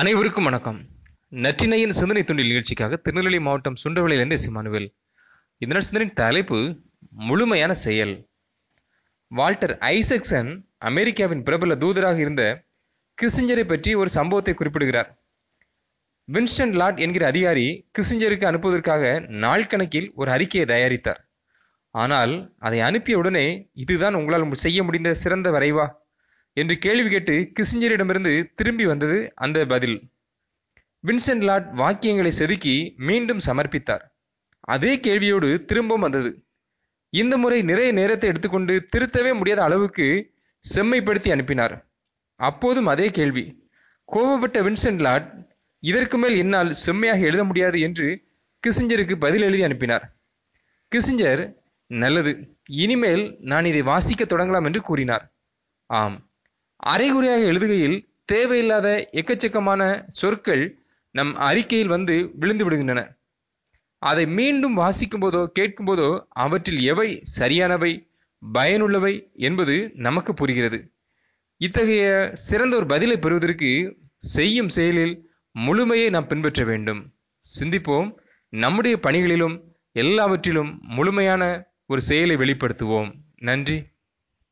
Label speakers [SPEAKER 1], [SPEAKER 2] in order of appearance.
[SPEAKER 1] அனைவருக்கும் வணக்கம். நற்றினையின் சிந்தனை துண்டில் நிகழ்ச்சிக்காக திருநெல்வேலி மாவட்டம் சுண்டவளியிலிருந்து சிமானுவேல் இந்த சிந்தனையின் தலைப்பு முழுமையான செயல். வால்டர் ஐசக்சன் அமெரிக்காவின் பிரபல தூதராக இருந்த கிசிஞ்சரை பற்றி ஒரு சம்பவத்தை குறிப்பிடுகிறார். வின்ஸ்டன் லாட் என்கிற அதிகாரி கிசிஞ்சருக்கு அனுப்புவதற்காக நாள் கணக்கில் ஒரு அறிக்கையை தயாரித்தார். ஆனால் அதை அனுப்பிய உடனே இதுதான் உங்களால் செய்ய முடிந்த சிறந்த வரைவா? என்று கேள்வி கேட்டு கிசிஞ்சரிடமிருந்து திரும்பி வந்தது அந்த பதில். வின்சென்ட் லாட் வாக்கியங்களை செதுக்கி மீண்டும் சமர்ப்பித்தார். அதே கேள்வியோடு திரும்பவும் வந்தது. இந்த முறை நிறைய நேரத்தை எடுத்துக்கொண்டு திருத்தவே முடியாத அளவுக்கு செம்மைப்படுத்தி அனுப்பினார். அப்போதும் அதே கேள்வி. கோபப்பட்ட வின்சென்ட் லாட் இதற்கு மேல் என்னால் செம்மையாக எழுத முடியாது என்று கிசிஞ்சருக்கு பதில் எழுதி அனுப்பினார். கிசிஞ்சர் நல்லது. இனிமேல் நான் இதை வாசிக்க தொடங்கலாம் என்று கூறினார். ஆம். அரைகுறையாக எழுதுகையில் தேவையில்லாத எக்கச்சக்கமான சொற்கள் நம் அறிக்கையில் வந்து விழுந்து விடுகின்றன. அதை மீண்டும் வாசிக்கும் போதோ கேட்கும் போதோ அவற்றில் எவை சரியானவை பயனுள்ளவை என்பது நமக்கு புரிகிறது. இத்தகைய சிறந்த ஒரு பதிலை பெறுவதற்கு செய்யும் செயலில் முழுமையை நாம் பின்பற்ற வேண்டும். சிந்திப்போம் நம்முடைய பணிகளிலும் எல்லாவற்றிலும் முழுமையான ஒரு செயலை வெளிப்படுத்துவோம். நன்றி.